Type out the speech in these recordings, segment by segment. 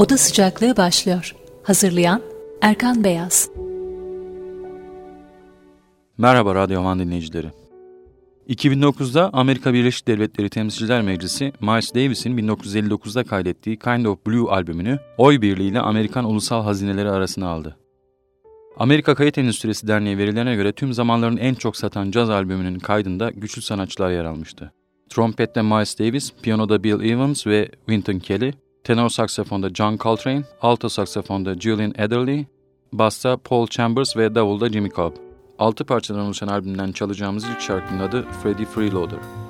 Oda Sıcaklığı başlıyor. Hazırlayan Erkan Beyaz. Merhaba Radyo Havan dinleyicileri. 2009'da Amerika Birleşik Devletleri Temsilciler Meclisi Miles Davis'in 1959'da kaydettiği Kind of Blue albümünü oy birliğiyle Amerikan ulusal hazineleri arasına aldı. Amerika Kayıt Endüstrisi Derneği verilerine göre tüm zamanların en çok satan caz albümünün kaydında güçlü sanatçılar yer almıştı. Trompette Miles Davis, piyanoda Bill Evans ve Wynton Kelly, tenor saksafonda John Coltrane, alto saksafonda Julian Adderley, basta Paul Chambers ve davulda Jimmy Cobb. Altı parçadan oluşan albümden çalacağımız ilk şarkının adı Freddie Freeloader.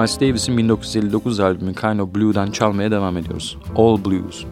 Miles Davis'in 1959 albümü Kind of Blue'dan çalmaya devam ediyoruz. All Blues.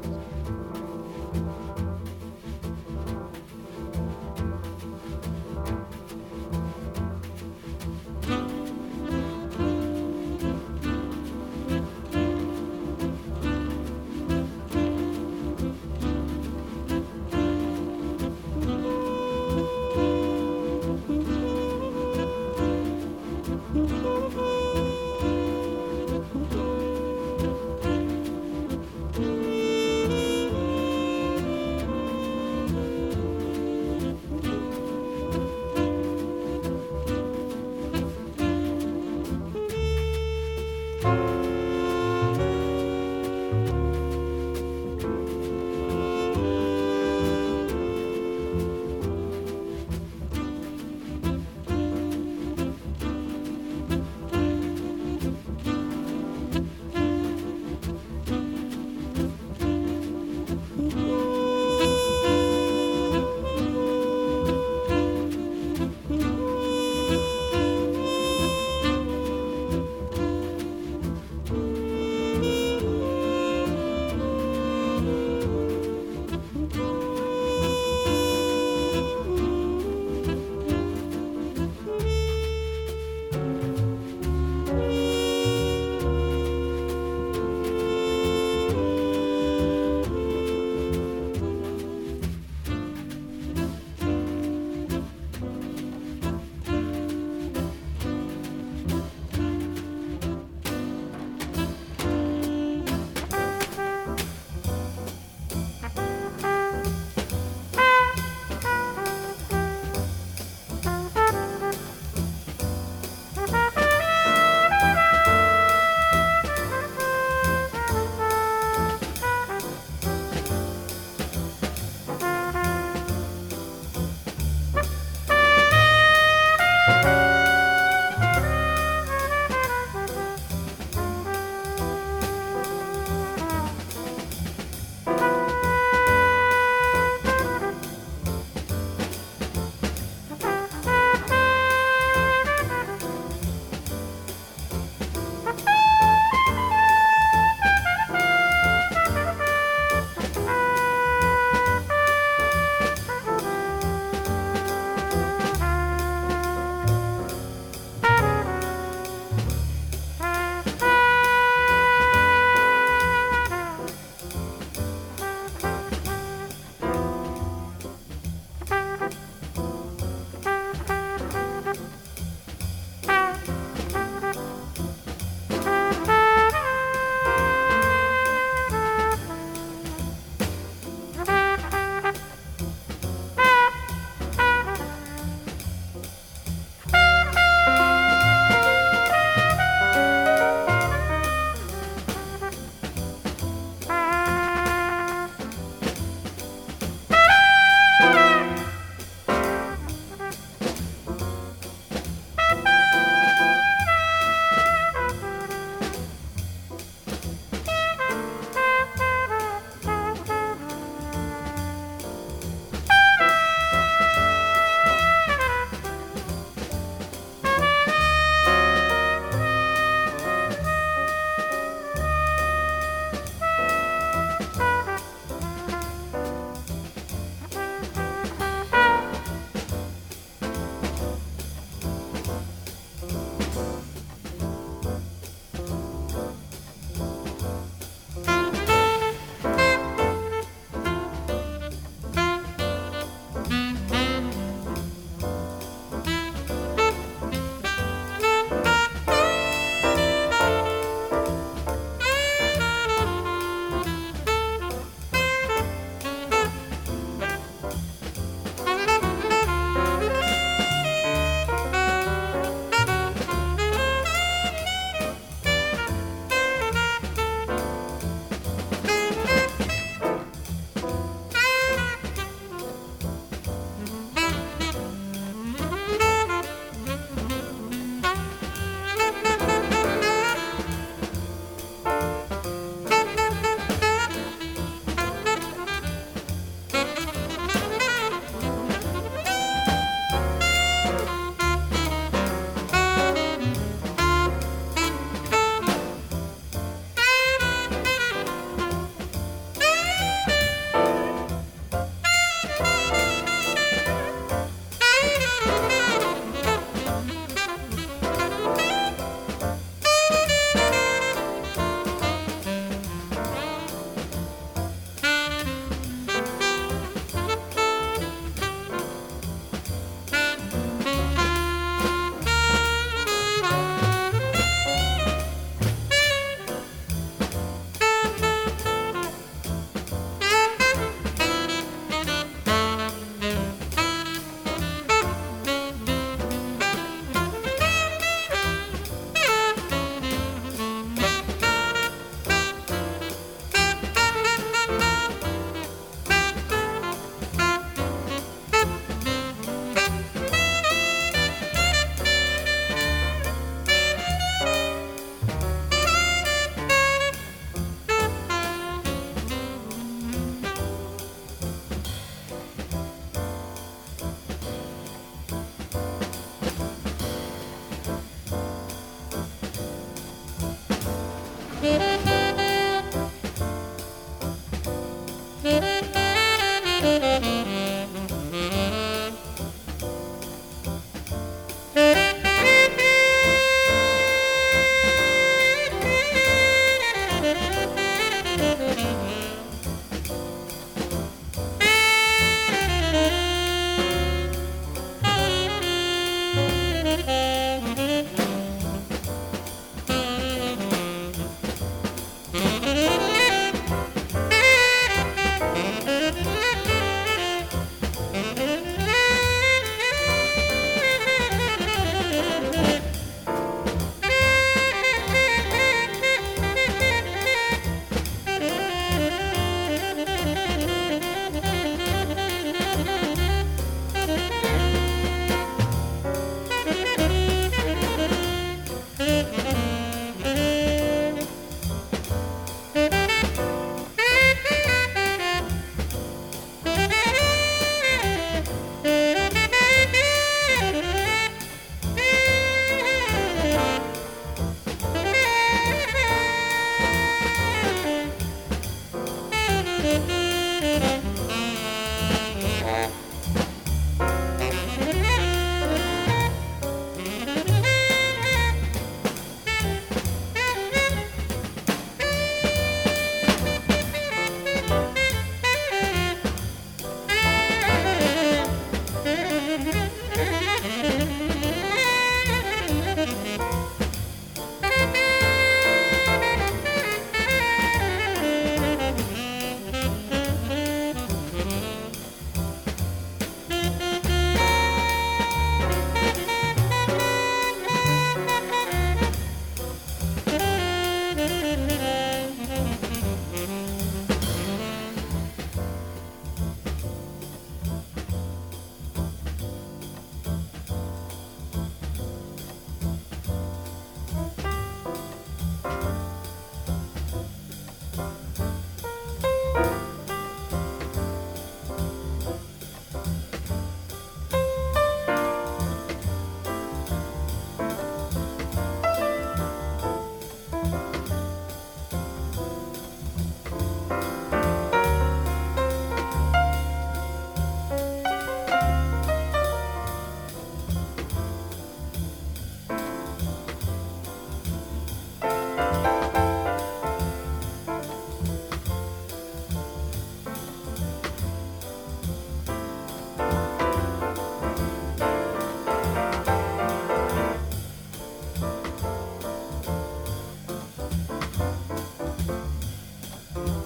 oh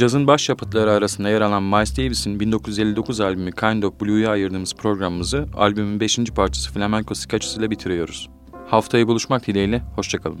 Cazın başyapıtları arasında yer alan Miles Davis'in 1959 albümü Kind of Blue'ya ayırdığımız programımızı albümün 5. parçası Flamenco Sketches ile bitiriyoruz. Haftaya buluşmak dileğiyle, hoşçakalın.